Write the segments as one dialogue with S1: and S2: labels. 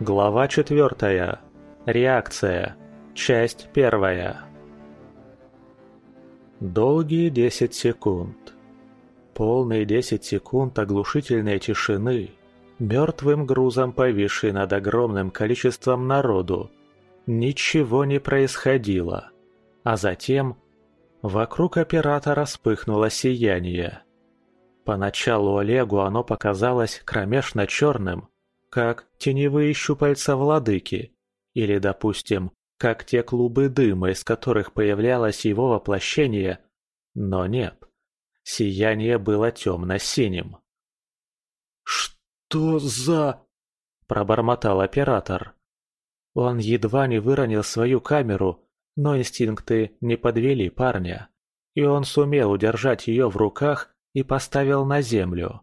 S1: Глава четвертая. Реакция. Часть первая. Долгие десять секунд. Полные десять секунд оглушительной тишины, мертвым грузом повисшей над огромным количеством народу. Ничего не происходило. А затем вокруг оператора вспыхнуло сияние. Поначалу Олегу оно показалось кромешно черным, как теневые щупальца владыки, или, допустим, как те клубы дыма, из которых появлялось его воплощение, но нет. Сияние было темно-синим.
S2: «Что за...» – пробормотал оператор.
S1: Он едва не выронил свою камеру, но инстинкты не подвели парня, и он сумел удержать ее в руках и поставил на землю.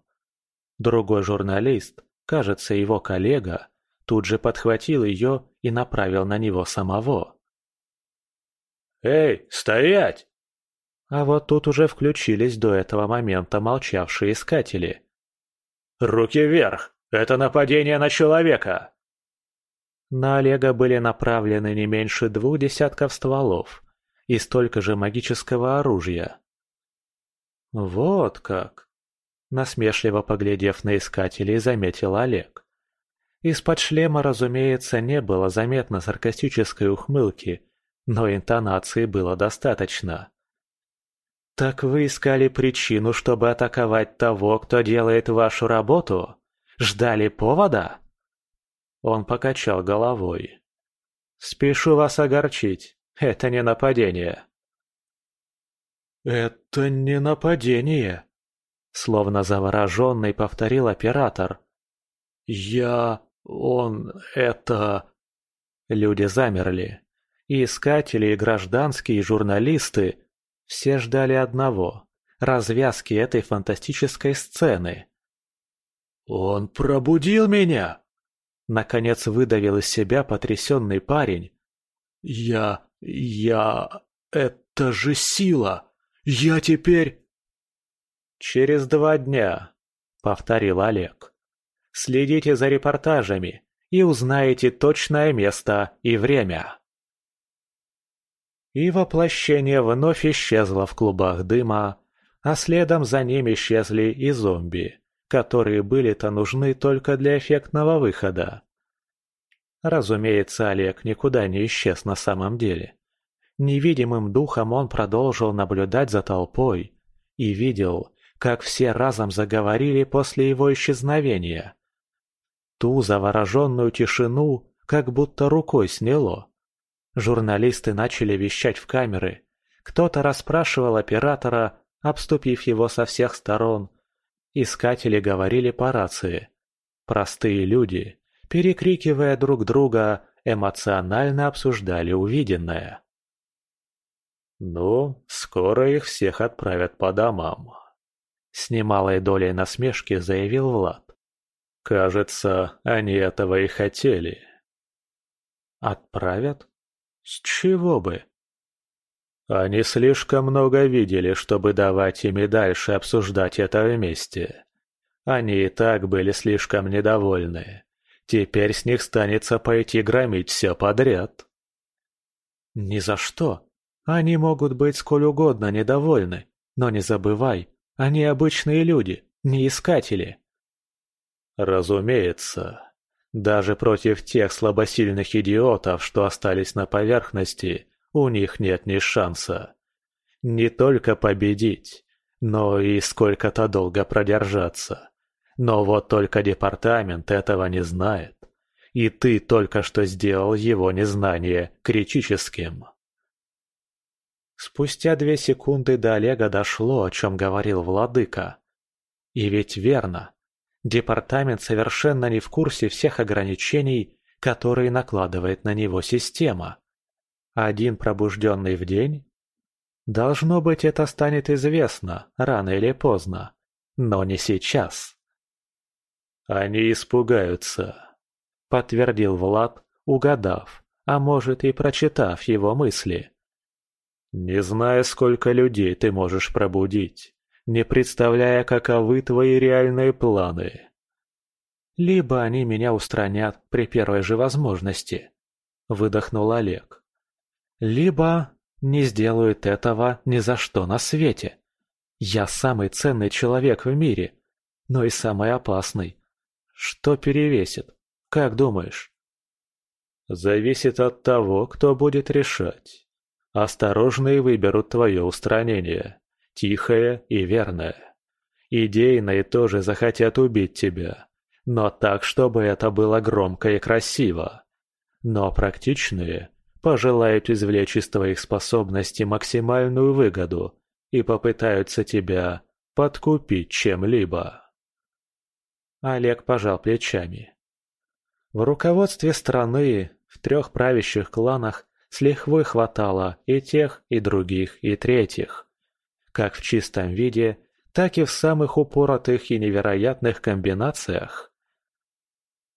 S1: Другой журналист, кажется, его коллега, тут же подхватил ее и направил на него самого.
S2: «Эй, стоять!»
S1: А вот тут уже включились до этого момента молчавшие искатели.
S2: «Руки вверх! Это нападение на человека!»
S1: На Олега были направлены не меньше двух десятков стволов и столько же магического оружия. «Вот как!» Насмешливо поглядев на искателей, заметил Олег. Из-под шлема, разумеется, не было заметно саркастической ухмылки, но интонации было достаточно. «Так вы искали причину, чтобы атаковать того, кто делает вашу работу? Ждали повода?» Он покачал головой. «Спешу вас огорчить. Это не нападение».
S2: «Это не нападение», — словно завороженный повторил оператор. «Я... он... это...»
S1: Люди замерли. И искатели, и гражданские, и журналисты все ждали одного – развязки этой фантастической сцены.
S2: «Он пробудил меня!»
S1: Наконец выдавил из себя потрясенный парень.
S2: «Я... я... это же сила! Я теперь...»
S1: «Через два дня», — повторил Олег. «Следите за репортажами и узнаете точное место и время». И воплощение вновь исчезло в клубах дыма, а следом за ним исчезли и зомби которые были-то нужны только для эффектного выхода. Разумеется, Олег никуда не исчез на самом деле. Невидимым духом он продолжил наблюдать за толпой и видел, как все разом заговорили после его исчезновения. Ту завороженную тишину как будто рукой сняло. Журналисты начали вещать в камеры, кто-то расспрашивал оператора, обступив его со всех сторон, Искатели говорили по рации. Простые люди, перекрикивая друг друга, эмоционально обсуждали увиденное. «Ну, скоро их всех отправят по домам», — с немалой долей насмешки заявил Влад. «Кажется, они этого и хотели». «Отправят? С чего бы?» Они слишком много видели, чтобы давать им и дальше обсуждать это вместе. Они и так были слишком недовольны. Теперь с них станется пойти громить все подряд. Ни за что. Они могут быть сколь угодно недовольны, но не забывай, они обычные люди, не искатели. Разумеется. Даже против тех слабосильных идиотов, что остались на поверхности, у них нет ни шанса. Не только победить, но и сколько-то долго продержаться. Но вот только департамент этого не знает. И ты только что сделал его незнание критическим. Спустя две секунды до Олега дошло, о чем говорил владыка. И ведь верно. Департамент совершенно не в курсе всех ограничений, которые накладывает на него система. Один пробужденный в день? Должно быть, это станет известно, рано или поздно. Но не сейчас. Они испугаются, подтвердил Влад, угадав, а может и прочитав его мысли. Не зная, сколько людей ты можешь пробудить, не представляя, каковы твои реальные планы. Либо они меня устранят при первой же возможности, выдохнул Олег. Либо не сделают этого ни за что на свете. Я самый ценный человек в мире, но и самый опасный. Что перевесит? Как думаешь? Зависит от того, кто будет решать. Осторожные выберут твое устранение. Тихое и верное. Идейные тоже захотят убить тебя. Но так, чтобы это было громко и красиво. Но практичные пожелают извлечь из твоих способностей максимальную выгоду и попытаются тебя подкупить чем-либо. Олег пожал плечами. В руководстве страны, в трех правящих кланах, с лихвой хватало и тех, и других, и третьих. Как в чистом виде, так и в самых упоротых и невероятных комбинациях.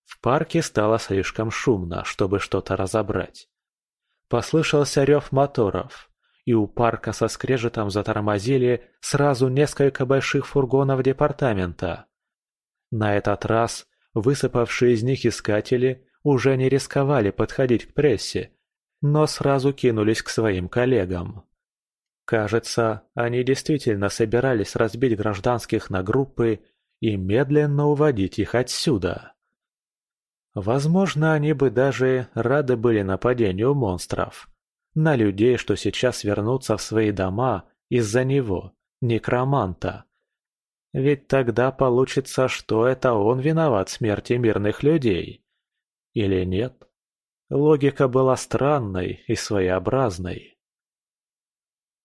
S1: В парке стало слишком шумно, чтобы что-то разобрать. Послышался рев моторов, и у парка со скрежетом затормозили сразу несколько больших фургонов департамента. На этот раз высыпавшие из них искатели уже не рисковали подходить к прессе, но сразу кинулись к своим коллегам. Кажется, они действительно собирались разбить гражданских на группы и медленно уводить их отсюда. Возможно, они бы даже рады были нападению монстров. На людей, что сейчас вернутся в свои дома из-за него, некроманта. Ведь тогда получится, что это он виноват в смерти мирных людей. Или нет? Логика была странной и своеобразной.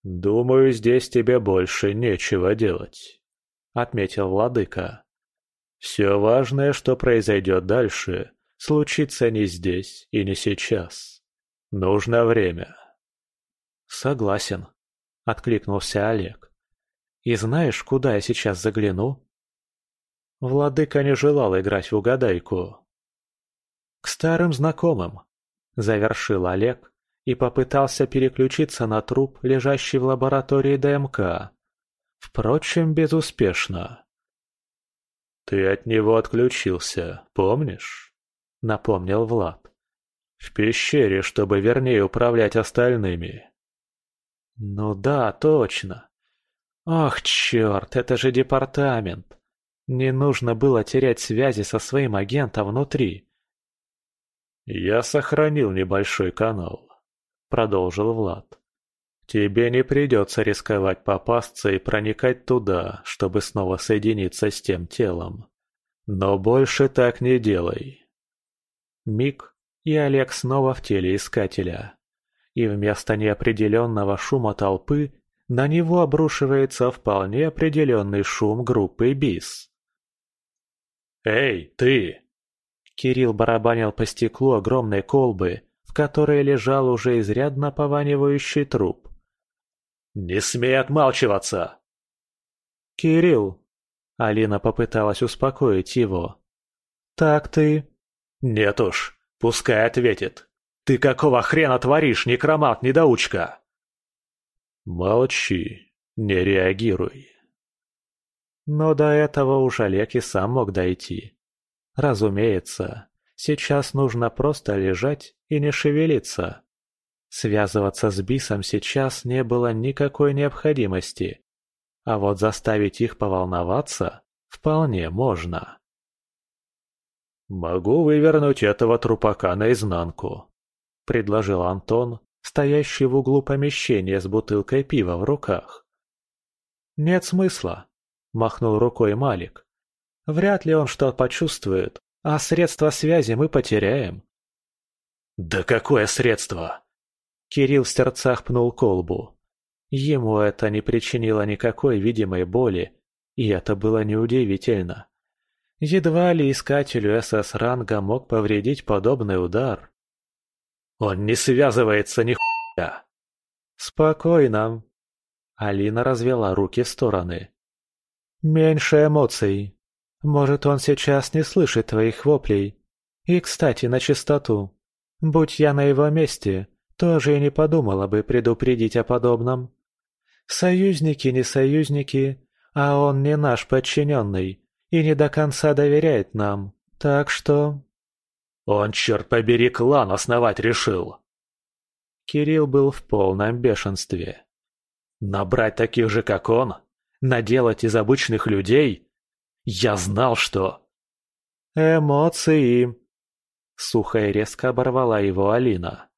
S1: «Думаю, здесь тебе больше нечего делать», — отметил владыка. «Все важное, что произойдет дальше, случится не здесь и не сейчас. Нужно время». «Согласен», — откликнулся Олег. «И знаешь, куда я сейчас загляну?» Владыка не желал играть в угадайку. «К старым знакомым», — завершил Олег и попытался переключиться на труп, лежащий в лаборатории ДМК. Впрочем, безуспешно. «Ты от него отключился, помнишь?» — напомнил Влад. «В пещере, чтобы вернее управлять остальными». «Ну да, точно. Ах, черт, это же департамент. Не нужно было терять связи со своим агентом внутри». «Я сохранил небольшой канал», — продолжил Влад. «Тебе не придется рисковать попасться и проникать туда, чтобы снова соединиться с тем телом. Но больше так не делай». Миг, и Олег снова в теле искателя и вместо неопределенного шума толпы на него обрушивается вполне определенный шум группы БИС. «Эй, ты!» Кирилл барабанил по стеклу огромной колбы, в которой лежал уже изрядно пованивающий труп. «Не смей отмалчиваться!» «Кирилл!» Алина попыталась успокоить его. «Так ты...» «Нет уж, пускай ответит. «Ты какого хрена творишь, некромат-недоучка?» «Молчи, не реагируй». Но до этого уж Олег и сам мог дойти. Разумеется, сейчас нужно просто лежать и не шевелиться. Связываться с Бисом сейчас не было никакой необходимости, а вот заставить их поволноваться вполне можно. «Могу вывернуть этого трупака наизнанку», — предложил Антон, стоящий в углу помещения с бутылкой пива в руках. «Нет смысла», — махнул рукой Малик. «Вряд ли он что почувствует, а средства связи мы потеряем». «Да какое средство?» Кирилл в сердцах пнул колбу. Ему это не причинило никакой видимой боли, и это было неудивительно. Едва ли искателю СС-ранга мог повредить подобный удар. Он не связывается ни хуя. Спокойно. Алина развела руки в стороны. Меньше эмоций. Может, он сейчас не слышит твоих воплей. И, кстати, на чистоту. Будь я на его месте, тоже и не подумала бы предупредить о подобном. Союзники не союзники, а он не наш подчиненный и не до конца доверяет нам, Так что...
S2: Он, черт побери, клан основать решил.
S1: Кирилл был в полном бешенстве.
S2: Набрать таких же, как он? Наделать из обычных людей? Я знал, что...
S1: Эмоции. Сухо и резко оборвала его Алина.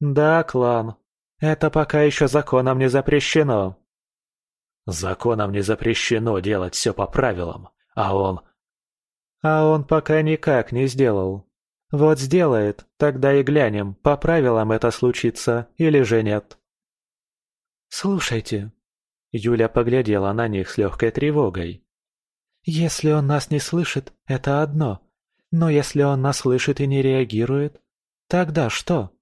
S1: Да, клан. Это пока еще законом не запрещено.
S2: Законом не запрещено делать все по правилам, а он...
S1: А он пока никак не сделал. Вот сделает, тогда и глянем, по правилам это случится или же нет. Слушайте. Юля поглядела на них с легкой тревогой. Если он нас не слышит, это одно. Но если он нас слышит и не реагирует, тогда что?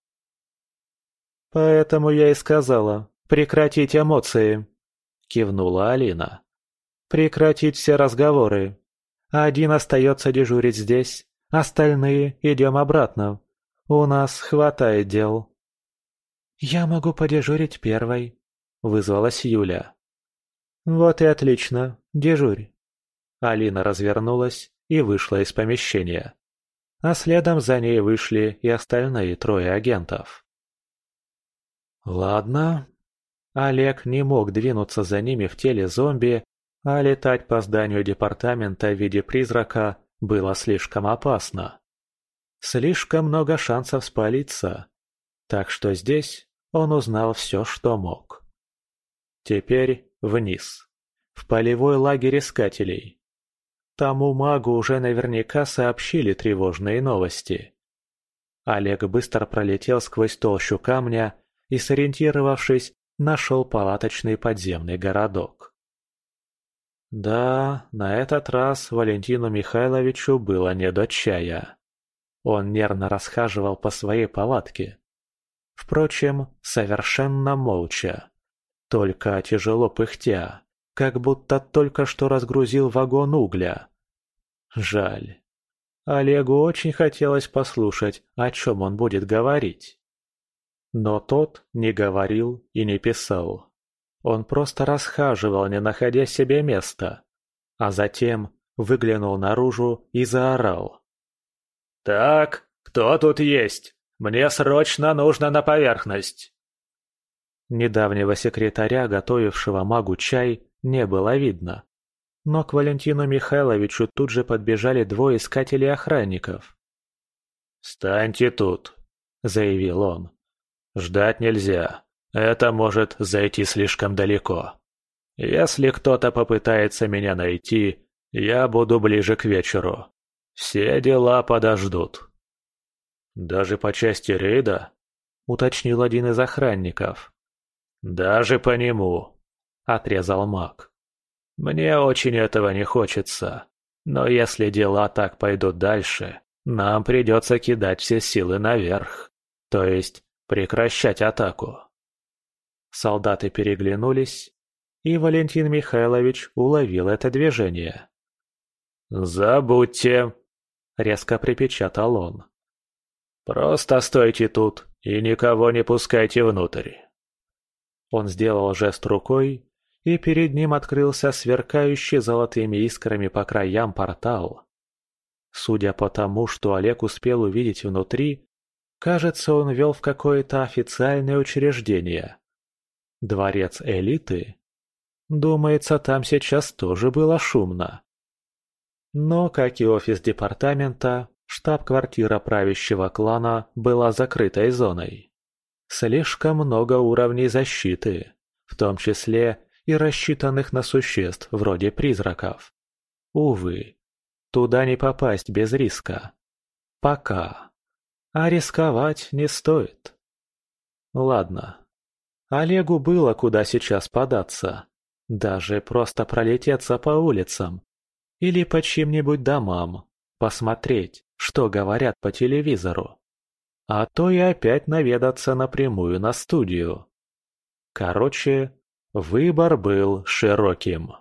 S1: Поэтому я и сказала, прекратить эмоции. — кивнула Алина. «Прекратить все разговоры. Один остается дежурить здесь, остальные идем обратно. У нас хватает дел». «Я могу подежурить первой», — вызвалась Юля. «Вот и отлично, дежурь». Алина развернулась и вышла из помещения. А следом за ней вышли и остальные трое агентов. «Ладно, Олег не мог двинуться за ними в теле зомби, а летать по зданию департамента в виде призрака было слишком опасно. Слишком много шансов спалиться. Так что здесь он узнал все, что мог. Теперь вниз. В полевой лагерь искателей. Тому магу уже наверняка сообщили тревожные новости. Олег быстро пролетел сквозь толщу камня и, сориентировавшись, нашел палаточный подземный городок. Да, на этот раз Валентину Михайловичу было не до чая. Он нервно расхаживал по своей палатке. Впрочем, совершенно молча. Только тяжело пыхтя, как будто только что разгрузил вагон угля. Жаль. Олегу очень хотелось послушать, о чем он будет говорить. Но тот не говорил и не писал. Он просто расхаживал, не находя себе места. А затем выглянул наружу и заорал.
S2: «Так, кто тут есть? Мне срочно нужно на поверхность!»
S1: Недавнего секретаря, готовившего магу чай, не было видно. Но к Валентину Михайловичу тут же подбежали двое искателей охранников.
S2: «Встаньте тут», — заявил он. Ждать нельзя. Это может зайти слишком далеко. Если кто-то попытается меня найти, я буду ближе к вечеру. Все дела подождут. Даже по части рейда? Уточнил один из охранников. Даже по нему, отрезал маг. Мне очень этого не хочется. Но если дела так пойдут дальше, нам придется кидать все силы наверх. То есть Прекращать атаку. Солдаты переглянулись, и Валентин Михайлович уловил это движение. «Забудьте!» — резко припечатал он. «Просто стойте тут и никого не пускайте внутрь!» Он сделал жест рукой, и перед ним открылся сверкающий золотыми искрами по краям портал. Судя по тому, что Олег успел увидеть внутри, Кажется, он вел в какое-то официальное учреждение. Дворец элиты? Думается, там сейчас тоже было шумно. Но, как и офис департамента, штаб-квартира правящего клана была закрытой зоной. Слишком много уровней защиты, в том числе и рассчитанных на существ вроде призраков. Увы, туда не попасть без риска. Пока. А рисковать не стоит. Ладно. Олегу было куда сейчас податься. Даже просто пролететься по улицам. Или по чьим-нибудь домам. Посмотреть, что говорят по телевизору. А то и опять наведаться напрямую на студию. Короче, выбор был широким.